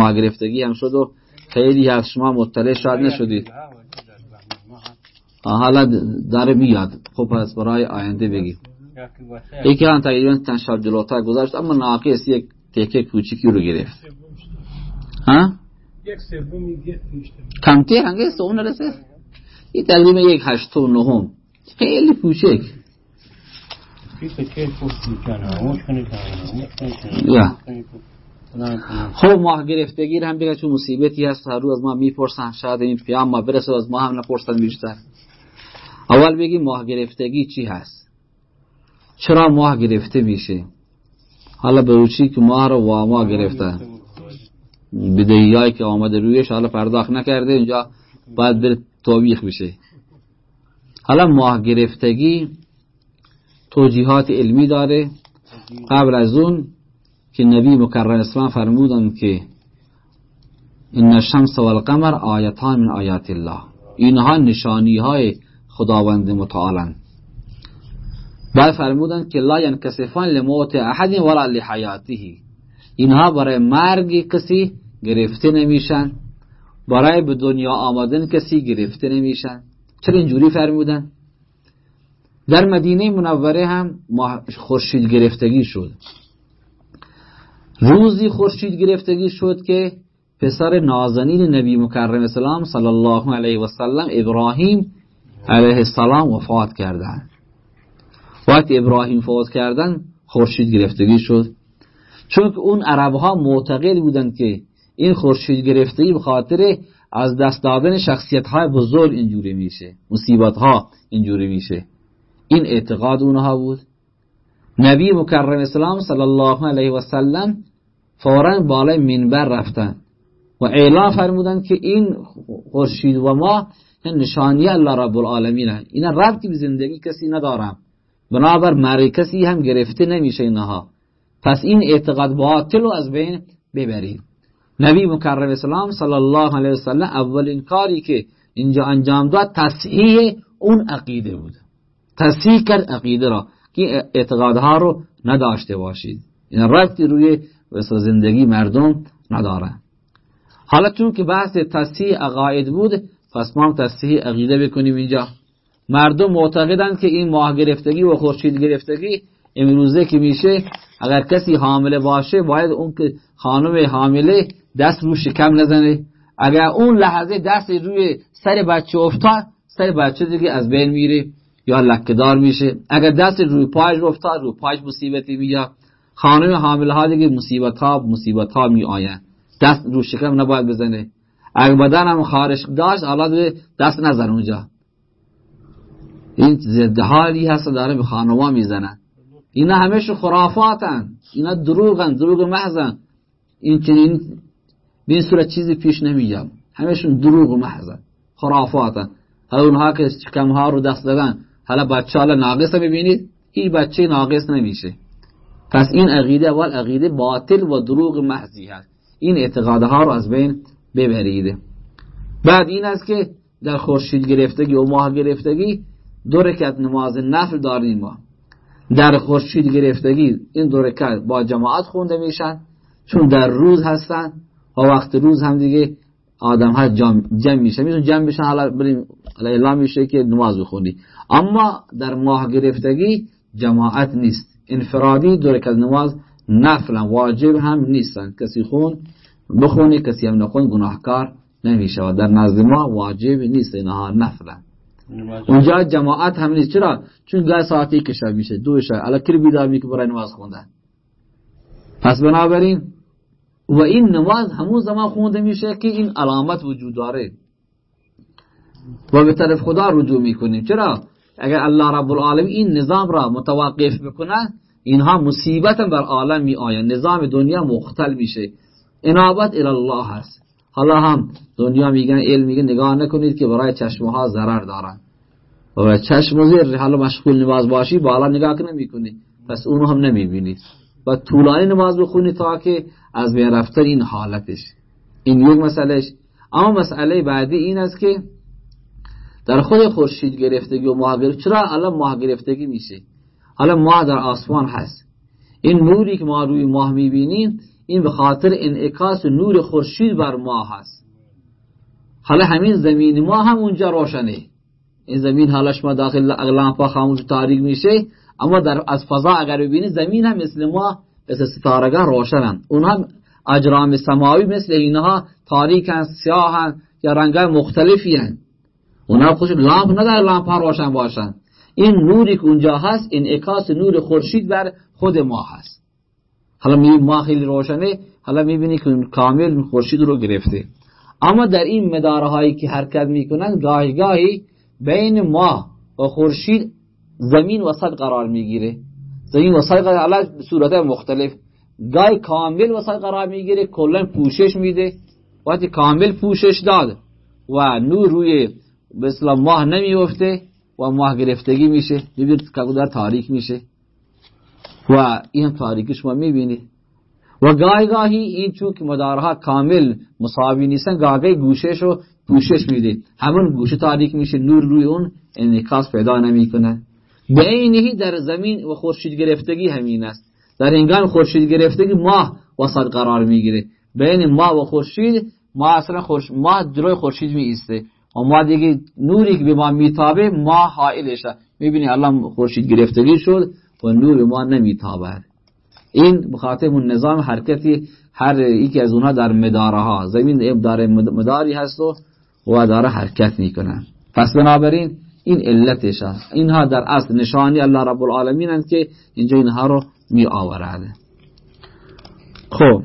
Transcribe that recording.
ماه گرفتگی هم شد و خیلی از شما مطلع شاید نشدید. حالا داره میاد خب پس برای آینده بگیم. یکی هم تقریبا چند شب جلوتر گذاشت اما ناقص یک تکه کوچیکی رو گرفت. ها؟ کمتی هنگه اون رسه؟ این تقریبا یک هشت و نهم. خیلی کوچک. یا خب ماه گرفتگی هم بگه چون مصیبتی هست. هر روز از ما می‌پرسن شاید این پیام ما برسه از ما هم نپرسن بیشتر. اول بگیم ماه گرفتگی چی هست؟ چرا ماه گرفته میشه؟ حالا به روچی که ماه رو واما گرفته. بدهی که آمده رویش حالا پرداخت نکرده اینجا باید بره توبیخ بشه. حالا ماه گرفتگی توجیهات علمی داره. قبل از اون که نبی مکرم اسلام فرمودن که این الشمس و القمر آیتان من آیات الله. اینها نشانی های خداوند متعالن بعد فرمودن که لا ینکسفان لموت احد ولا لحیاته. اینها برای مرگ کسی گرفته نمیشن. برای به دنیا آمدن کسی گرفته نمیشن. چرا اینجوری فرمودن در مدینه منوره هم خورشید گرفتگی شد. روزی خورشید گرفتگی شد که پسر نازنین نبی مکرم اسلام صلی الله علیه و سلم ابراهیم علیه السلام وفات کردن وقتی ابراهیم فوت کردن خورشید گرفتگی شد. چون اون عرب ها معتقد بودند که این خورشید گرفتگی به خاطر از دست دادن شخصیت های بزرگ اینجوری میشه. مصیبت ها اینجوری میشه. این اعتقاد اونها بود. نبی مکرم اسلام صلی الله علیه و سلم فورا بالای منبر رفتن. و اعلام فرمودن که این خورشید و ما نشانی الله رب العالمین اینا ربطی به زندگی کسی ندارم. بنابر مرگ کسی هم گرفته نمیشه اینها. پس این اعتقاد باطل رو از بین ببرید نبی مکرم اسلام صلی الله علیه وسلم اولین کاری که اینجا انجام داد تصحیح اون عقیده بود. تصحیح کرد عقیده را که اعتقادها رو نداشته باشید. این ربطی روی زندگی مردم نداره. حالا چون که بحث تصحیح عقاید بود پس ما هم تصحیح عقیده بکنیم اینجا. مردم معتقدند که این ماه گرفتگی و خورشید گرفتگی امروزه که میشه اگر کسی حامله باشه باید اون که خانم حامله دست رو شکم نزنه. اگر اون لحظه دست روی سر بچه افتاد سر بچه دیگه از بین میره یا لکهدار میشه. اگر دست روی پایش افتاد رو پایش مصیبتی میاد. خانم حامله ها دیگه مصیبت ها مصیبت ها می آین دست رو شکم نباید بزنه. اگر بدن هم خارش داشت حالا دست نزن اونجا. این زده حالی هست داره به خانوما می‌زنن. اینا همش خرافاتن. اینا دروغن دروغ محضن. این چنین به این صورت چیزی پیش نمیگم همشون دروغ محضن. خرافاتن. حالا اونها که چکم ها رو دست دادن. حالا بچه حالا ناقص می‌بینید این بچه ناقص نمیشه. پس این عقیده اول عقیده باطل و دروغ محضی هست. این اعتقادها رو از بین ببرید بعد این است که در خورشید گرفتگی و ماه گرفتگی دو رکعت نماز نفل داریم ما. در خورشید گرفتگی این دو رکعت با جماعت خونده میشن. چون در روز هستن و وقت روز هم دیگه آدم ها جمع, جمع میشه. میتون جمع بشن حالا بریم اعلام میشه که نماز بخونی اما در ماه گرفتگی جماعت نیست. انفرادی دو رکعت نماز نفلا واجب هم نیستن. کسی خون بخونی کسی هم نخون گناهکار نمیشه و در نزد ما واجب نیست. اینها نفلا. اونجا جماعت هم نیست. چرا؟ چون گاه ساعتی که شب میشه دو شب. الان کری بیدار که برای نماز خوندن. پس بنابراین و این نماز همون زمان خونده میشه که این علامت وجود داره. و به طرف خدا رجوع می‌کنیم. چرا؟ اگر الله رب العالمین این نظام را متوقف بکنه اینها مصیبت بر عالم می آین نظام دنیا مختل میشه انابت الله هست حالا هم دنیا میگن علم میگه نگاه نکنید که برای چشمه ها ضرر دارن و چشم زیر حالا مشغول نماز باشی بالا نگاه کنه می‌کنی پس اونو هم نمی‌بینی و طولانی نماز بخونی تا که از بین رفتن این حالتش این یک مسئلهش اما مسئله بعدی این است که در خود خورشید گرفتگی و ماه گرفتگی چرا الان ماه گرفتگی میشه؟ حالا ماه در آسمان هست. این نوری که ما روی ماه می‌بینیم این به خاطر انعکاس نور خورشید بر ما هست. حالا همین زمین ما هم اونجا روشنه. این زمین حالا شما داخل لامپا خاموش تاریک میشه اما در از فضا اگر ببینید زمین هم مثل ما مثل ستارگان روشنن. اونها اجرام سماوی مثل اینها تاریکن سیاهن یا رنگای مختلفی هن. اونها خوش لامپ نداره لامپ ها روشن باشن. این نوری که اونجا هست انعکاس نور خورشید بر خود ما هست. حالا می‌بینی ما خیلی روشنه حالا می‌بینی که کامل خورشید رو گرفته. اما در این مدارهایی که حرکت می‌کنن گاهی گاهی بین ما و خورشید زمین وسط قرار می‌گیره. زمین وسط قرار صورت مختلف. گاهی کامل وسط قرار می‌گیره کلا پوشش میده. وقتی کامل پوشش داد و نور روی به اسلام ماه نمیفته و ماه گرفتگی میشه. می‌بینید که در تاریک میشه. و این تاریکی شما می‌بینید. و گاهی گاهی این چون که مدارها کامل مساوی نیستن گاهی گوشش رو پوشش میده همون گوشه تاریک میشه نور روی اون انعکاس پیدا نمی‌کنه. به اینهی در زمین و خورشید گرفتگی همین است. در انگام خورشید گرفتگی ماه وسط قرار می‌گیره. بین ما و خورشید ما اصلا خورش ماه جلوی خورشید می ایسته و ما دیگه نوری که به ما میتابه ما حائلشه می‌بینی الان خورشید گرفتگی شد و نور ما نمیتابه این بخاطر اون نظام حرکتی هر یکی از اونها در مدارها زمین داره مداری هست و و داره حرکت می‌کنن پس بنابراین این علتش هست اینها در اصل نشانی الله رب العالمین هست که اینجا اینها رو می آورده خب